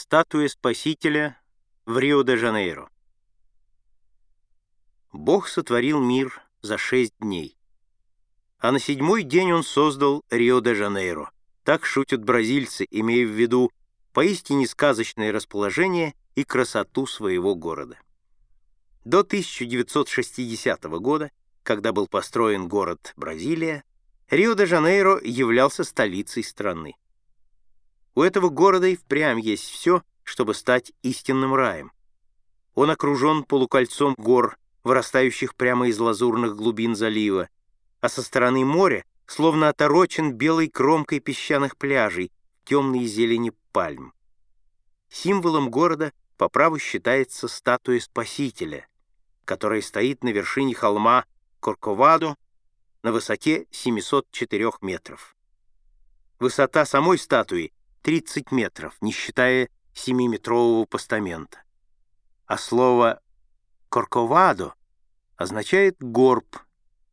Статуя Спасителя в Рио-де-Жанейро. Бог сотворил мир за шесть дней. А на седьмой день он создал Рио-де-Жанейро. Так шутят бразильцы, имея в виду поистине сказочное расположение и красоту своего города. До 1960 года, когда был построен город Бразилия, Рио-де-Жанейро являлся столицей страны. У этого города и впрямь есть все, чтобы стать истинным раем. Он окружен полукольцом гор, вырастающих прямо из лазурных глубин залива, а со стороны моря словно оторочен белой кромкой песчаных пляжей темной зелени пальм. Символом города по праву считается статуя Спасителя, которая стоит на вершине холма Корковадо на высоте 704 метров. Высота самой статуи 30 метров, не считая 7-метрового постамента. А слово «корковадо» означает «горб»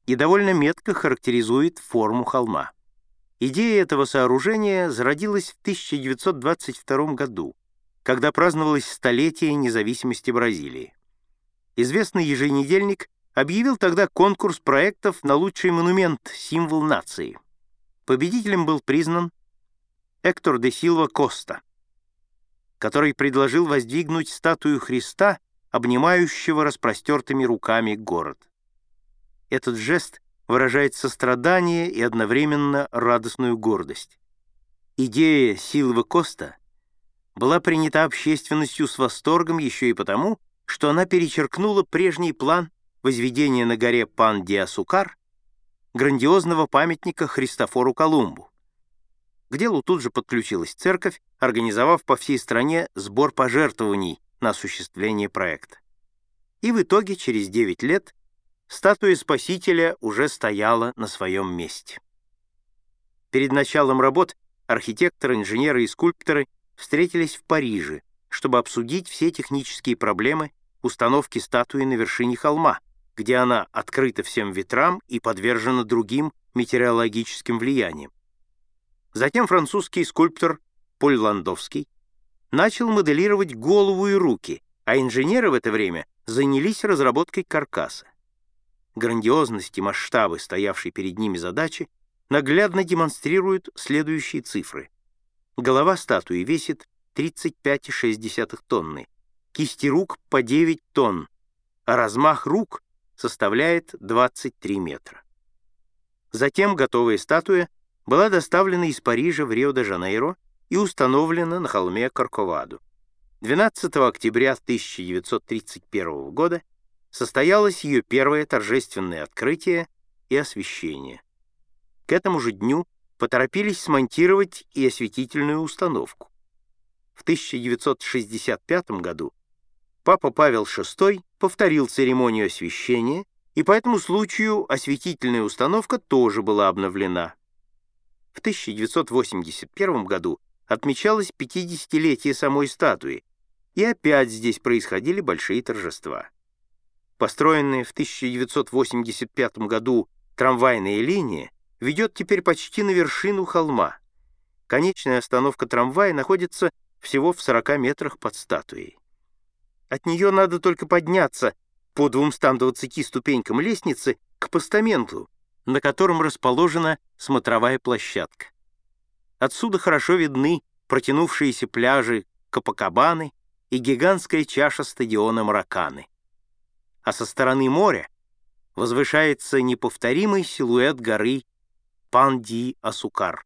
и довольно метко характеризует форму холма. Идея этого сооружения зародилась в 1922 году, когда праздновалось столетие независимости Бразилии. Известный еженедельник объявил тогда конкурс проектов на лучший монумент, символ нации. Победителем был признан Эктор де Силва Коста, который предложил воздвигнуть статую Христа, обнимающего распростертыми руками город. Этот жест выражает сострадание и одновременно радостную гордость. Идея Силва Коста была принята общественностью с восторгом еще и потому, что она перечеркнула прежний план возведения на горе Пан-Диасукар грандиозного памятника Христофору Колумбу. К делу тут же подключилась церковь, организовав по всей стране сбор пожертвований на осуществление проекта. И в итоге, через 9 лет, статуя Спасителя уже стояла на своем месте. Перед началом работ архитекторы, инженеры и скульпторы встретились в Париже, чтобы обсудить все технические проблемы установки статуи на вершине холма, где она открыта всем ветрам и подвержена другим метеорологическим влияниям. Затем французский скульптор Поль Ландовский начал моделировать голову и руки, а инженеры в это время занялись разработкой каркаса. Грандиозность и масштабы стоявшей перед ними задачи наглядно демонстрируют следующие цифры. Голова статуи весит 35,6 тонны, кисти рук по 9 тонн, а размах рук составляет 23 метра. Затем готовая статуя была доставлена из Парижа в Рио-де-Жанейро и установлена на холме Карковаду. 12 октября 1931 года состоялось ее первое торжественное открытие и освещение. К этому же дню поторопились смонтировать и осветительную установку. В 1965 году Папа Павел VI повторил церемонию освещения, и по этому случаю осветительная установка тоже была обновлена. В 1981 году отмечалось 50-летие самой статуи, и опять здесь происходили большие торжества. Построенная в 1985 году трамвайная линия ведет теперь почти на вершину холма. Конечная остановка трамвая находится всего в 40 метрах под статуей. От нее надо только подняться по 220 ступенькам лестницы к постаменту, на котором расположена смотровая площадка. Отсюда хорошо видны протянувшиеся пляжи Капакабаны и гигантская чаша стадиона Мараканы. А со стороны моря возвышается неповторимый силуэт горы Панди-Асукар.